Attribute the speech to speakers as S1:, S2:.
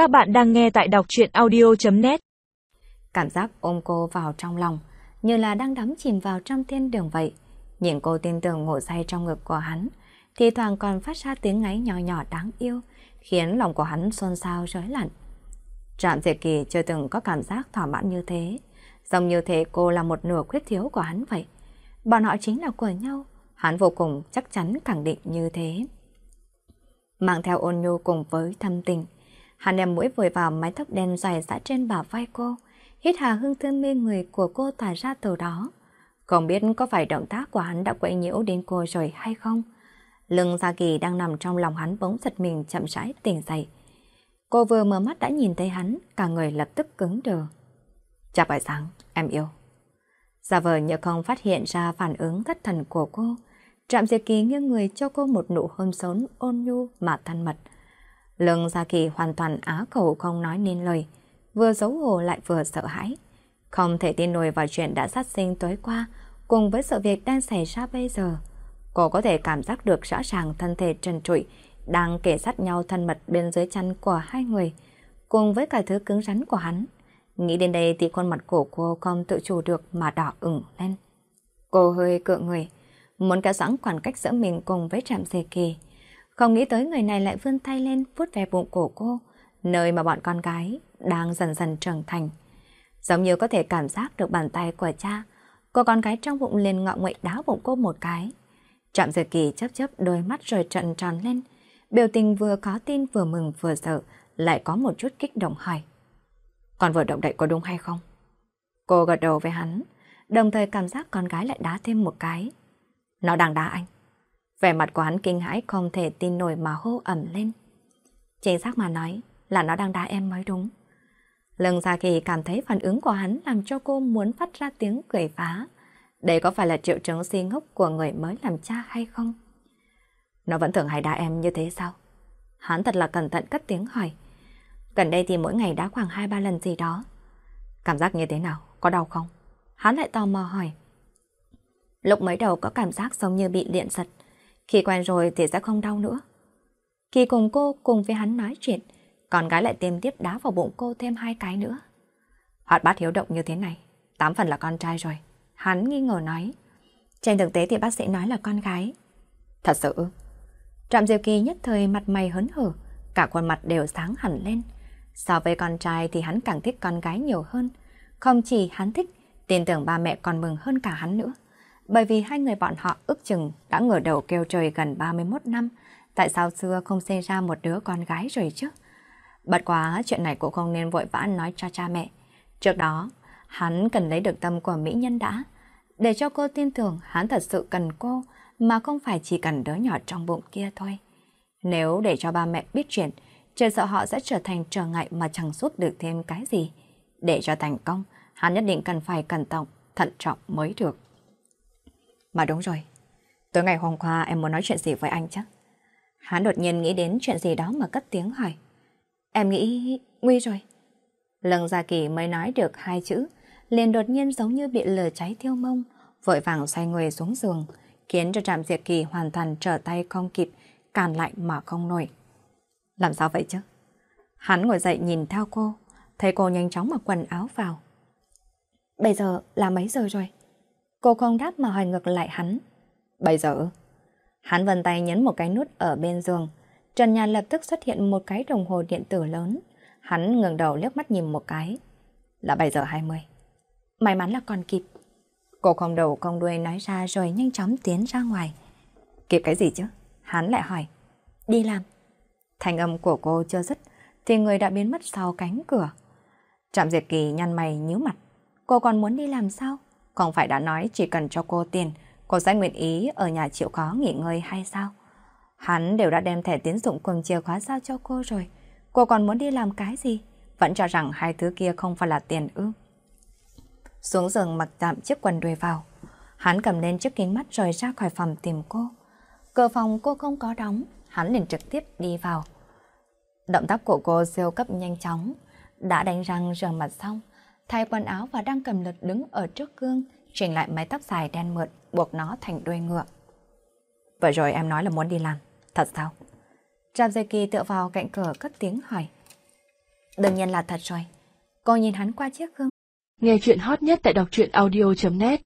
S1: Các bạn đang nghe tại đọc chuyện audio.net
S2: Cảm giác ôm cô vào trong lòng, như là đang đắm chìm vào trong thiên đường vậy. Nhìn cô tin tưởng ngủ say trong ngực của hắn, thì thoảng còn phát ra tiếng ngáy nhỏ nhỏ đáng yêu, khiến lòng của hắn xôn xao rối lặn. Trạm Diệt Kỳ chưa từng có cảm giác thỏa mãn như thế, giống như thế cô là một nửa khuyết thiếu của hắn vậy. Bọn họ chính là của nhau, hắn vô cùng chắc chắn khẳng định như thế. Mang theo ôn nhu cùng với thâm tình, hắn đem mũi vùi vào mái tóc đen dài dã trên bả vai cô, hít hà hương thơm mê người của cô tỏa ra từ đó. Không biết có phải động tác của hắn đã quậy nhiễu đến cô rồi hay không? Lưng Gia Kỳ đang nằm trong lòng hắn bỗng giật mình chậm rãi tỉnh dậy. Cô vừa mở mắt đã nhìn thấy hắn, cả người lập tức cứng đờ. Chào buổi sáng, em yêu. Giả vờ như không phát hiện ra phản ứng thất thần của cô. Trạm Diệp Kỳ nghiêng người cho cô một nụ hôn sốn ôn nhu mà thân mật. Lương Gia Kỳ hoàn toàn á khẩu không nói nên lời, vừa xấu hổ lại vừa sợ hãi. Không thể tin nổi vào chuyện đã phát sinh tối qua, cùng với sự việc đang xảy ra bây giờ. Cô có thể cảm giác được rõ ràng thân thể trần trụi, đang kể sát nhau thân mật bên dưới chăn của hai người, cùng với cả thứ cứng rắn của hắn. Nghĩ đến đây thì khuôn mặt của cô không tự chủ được mà đỏ ửng lên. Cô hơi cựa người, muốn cả sẵn khoảng cách giữa mình cùng với trạm dề kỳ. Không nghĩ tới người này lại vươn tay lên vuốt ve bụng cổ cô, nơi mà bọn con gái đang dần dần trưởng thành. Giống như có thể cảm giác được bàn tay của cha, cô con gái trong bụng liền ngọ nguậy đá bụng cô một cái. Trạm dề kỳ chớp chớp đôi mắt rồi trận tròn lên, biểu tình vừa có tin vừa mừng vừa sợ, lại có một chút kích động hỏi. Con vừa động đậy có đúng hay không? Cô gật đầu với hắn, đồng thời cảm giác con gái lại đá thêm một cái. Nó đang đá anh. Vẻ mặt của hắn kinh hãi không thể tin nổi mà hô ẩm lên. Chính xác mà nói là nó đang đá em mới đúng. lần ra Kỳ cảm thấy phản ứng của hắn làm cho cô muốn phát ra tiếng cười phá. Đây có phải là triệu chứng si ngốc của người mới làm cha hay không? Nó vẫn thường hay đá em như thế sao? Hắn thật là cẩn thận cất tiếng hỏi. Gần đây thì mỗi ngày đá khoảng 2-3 lần gì đó. Cảm giác như thế nào? Có đau không? Hắn lại tò mò hỏi. Lúc mới đầu có cảm giác giống như bị điện giật. Khi quen rồi thì sẽ không đau nữa. Khi cùng cô cùng với hắn nói chuyện, con gái lại tiêm tiếp đá vào bụng cô thêm hai cái nữa. Hoạt bát hiếu động như thế này, tám phần là con trai rồi. Hắn nghi ngờ nói. Trên thực tế thì bác sĩ nói là con gái. Thật sự. Trạm Diệu Kỳ nhất thời mặt mày hớn hở, cả khuôn mặt đều sáng hẳn lên. So với con trai thì hắn càng thích con gái nhiều hơn. Không chỉ hắn thích, tin tưởng ba mẹ còn mừng hơn cả hắn nữa. Bởi vì hai người bọn họ ước chừng đã ngửa đầu kêu trời gần 31 năm, tại sao xưa không sinh ra một đứa con gái rồi chứ? Bật quá chuyện này cũng không nên vội vã nói cho cha mẹ. Trước đó, hắn cần lấy được tâm của mỹ nhân đã, để cho cô tin tưởng hắn thật sự cần cô, mà không phải chỉ cần đứa nhỏ trong bụng kia thôi. Nếu để cho ba mẹ biết chuyện, trời sợ họ sẽ trở thành trở ngại mà chẳng giúp được thêm cái gì. Để cho thành công, hắn nhất định cần phải cẩn trọng, thận trọng mới được. Mà đúng rồi, tối ngày hôm qua em muốn nói chuyện gì với anh chắc? Hắn đột nhiên nghĩ đến chuyện gì đó mà cất tiếng hỏi. Em nghĩ... nguy rồi. Lần Gia Kỳ mới nói được hai chữ, liền đột nhiên giống như bị lửa cháy thiêu mông, vội vàng xoay người xuống giường, khiến cho Trạm Diệt Kỳ hoàn toàn trở tay không kịp, càn lại mà không nổi. Làm sao vậy chứ? Hắn ngồi dậy nhìn theo cô, thấy cô nhanh chóng mặc quần áo vào. Bây giờ là mấy giờ rồi? Cô không đáp mà hỏi ngược lại hắn. Bây giờ? Hắn vần tay nhấn một cái nút ở bên giường. Trần nhà lập tức xuất hiện một cái đồng hồ điện tử lớn. Hắn ngừng đầu liếc mắt nhìn một cái. Là 7 giờ 20. May mắn là còn kịp. Cô không đầu không đuôi nói ra rồi nhanh chóng tiến ra ngoài. Kịp cái gì chứ? Hắn lại hỏi. Đi làm. Thành âm của cô chưa dứt, thì người đã biến mất sau cánh cửa. Trạm Diệp Kỳ nhăn mày nhíu mặt. Cô còn muốn đi làm sao? Không phải đã nói chỉ cần cho cô tiền, cô sẽ nguyện ý ở nhà chịu khó nghỉ ngơi hay sao? Hắn đều đã đem thẻ tiến dụng cùng chìa khóa giao cho cô rồi. Cô còn muốn đi làm cái gì? Vẫn cho rằng hai thứ kia không phải là tiền ư. Xuống giường mặc tạm chiếc quần đùi vào. Hắn cầm lên chiếc kính mắt rồi ra khỏi phòng tìm cô. Cửa phòng cô không có đóng, hắn liền trực tiếp đi vào. Động tác của cô siêu cấp nhanh chóng, đã đánh răng rửa mặt xong, thay quần áo và đang cầm lật đứng ở trước gương, chỉnh lại mái tóc dài đen mượt, buộc nó thành đuôi ngựa. Vậy rồi em nói là muốn đi làm, thật sao? Trạm tựa vào cạnh cửa cất tiếng hỏi. Đương nhiên là thật rồi. Cô nhìn hắn qua chiếc gương.
S1: Nghe chuyện hot nhất tại đọc truyện audio.net